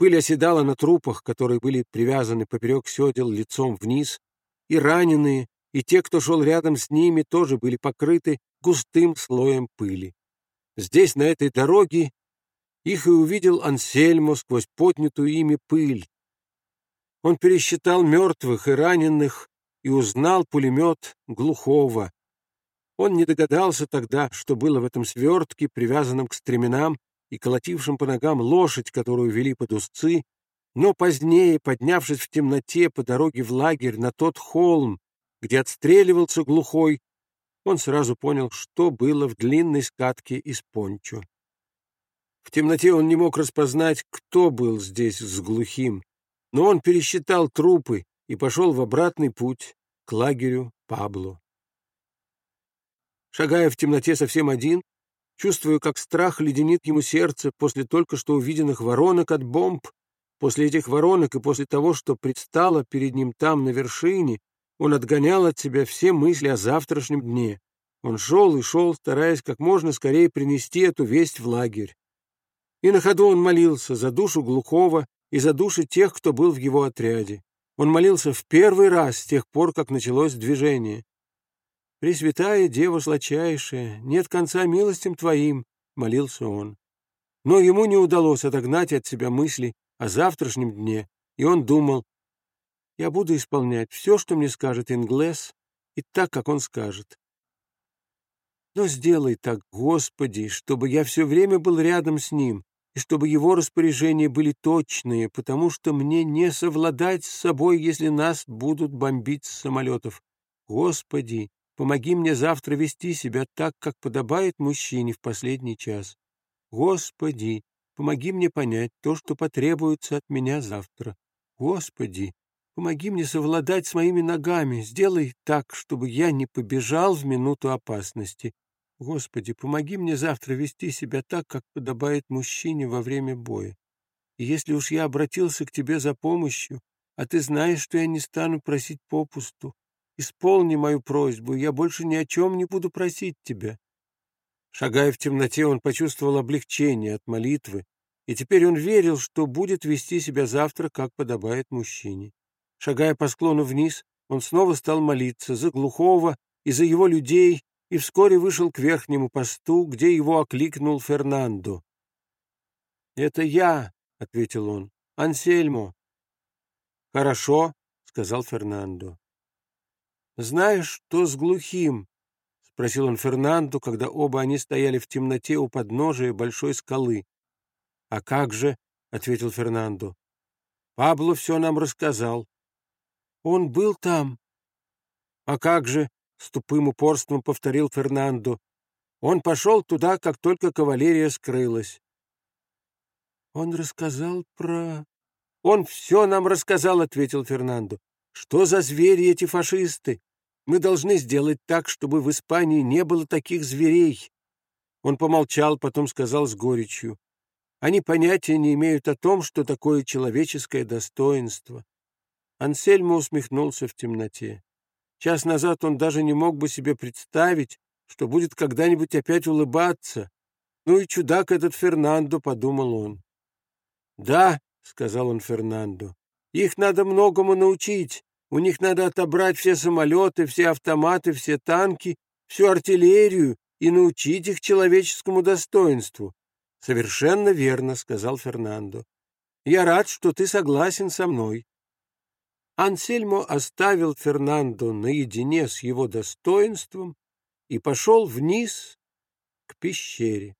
Пыль оседала на трупах, которые были привязаны поперек седел лицом вниз, и раненые, и те, кто шел рядом с ними, тоже были покрыты густым слоем пыли. Здесь, на этой дороге, их и увидел Ансельмо сквозь поднятую ими пыль. Он пересчитал мертвых и раненых и узнал пулемет глухого. Он не догадался тогда, что было в этом свертке, привязанном к стременам и колотившем по ногам лошадь, которую вели под узцы, но позднее, поднявшись в темноте по дороге в лагерь на тот холм, где отстреливался глухой, он сразу понял, что было в длинной скатке из пончо. В темноте он не мог распознать, кто был здесь с глухим, но он пересчитал трупы и пошел в обратный путь к лагерю Пабло. Шагая в темноте совсем один, чувствуя, как страх леденит ему сердце после только что увиденных воронок от бомб, после этих воронок и после того, что предстало перед ним там, на вершине, он отгонял от себя все мысли о завтрашнем дне. Он шел и шел, стараясь как можно скорее принести эту весть в лагерь. И на ходу он молился за душу глухого и за души тех, кто был в его отряде. Он молился в первый раз с тех пор, как началось движение. «Пресвятая Дева сладчайшая, нет конца милостям Твоим», — молился он. Но ему не удалось отогнать от себя мысли о завтрашнем дне, и он думал, «Я буду исполнять все, что мне скажет Инглес, и так, как он скажет. Но сделай так, Господи, чтобы я все время был рядом с ним, и чтобы его распоряжения были точные, потому что мне не совладать с собой, если нас будут бомбить с самолетов. Господи, помоги мне завтра вести себя так, как подобает мужчине в последний час. Господи, помоги мне понять то, что потребуется от меня завтра. Господи, помоги мне совладать с моими ногами, сделай так, чтобы я не побежал в минуту опасности. Господи, помоги мне завтра вести себя так, как подобает мужчине во время боя. И если уж я обратился к тебе за помощью, а ты знаешь, что я не стану просить попусту, исполни мою просьбу, я больше ни о чем не буду просить тебя. Шагая в темноте, он почувствовал облегчение от молитвы, и теперь он верил, что будет вести себя завтра, как подобает мужчине. Шагая по склону вниз, он снова стал молиться за глухого и за его людей, и вскоре вышел к верхнему посту, где его окликнул Фернандо. «Это я», — ответил он, — «Ансельмо». «Хорошо», — сказал Фернандо. «Знаешь, что с глухим?» — спросил он Фернандо, когда оба они стояли в темноте у подножия большой скалы. «А как же?» — ответил Фернандо. «Пабло все нам рассказал». «Он был там». «А как же?» с тупым упорством повторил Фернандо. Он пошел туда, как только кавалерия скрылась. Он рассказал про... Он все нам рассказал, ответил Фернандо. Что за звери эти фашисты? Мы должны сделать так, чтобы в Испании не было таких зверей. Он помолчал, потом сказал с горечью. Они понятия не имеют о том, что такое человеческое достоинство. Ансельмо усмехнулся в темноте. Час назад он даже не мог бы себе представить, что будет когда-нибудь опять улыбаться. Ну и чудак этот Фернандо, — подумал он. — Да, — сказал он Фернандо, — их надо многому научить. У них надо отобрать все самолеты, все автоматы, все танки, всю артиллерию и научить их человеческому достоинству. — Совершенно верно, — сказал Фернандо. — Я рад, что ты согласен со мной. Ансельмо оставил Фернандо наедине с его достоинством и пошел вниз к пещере.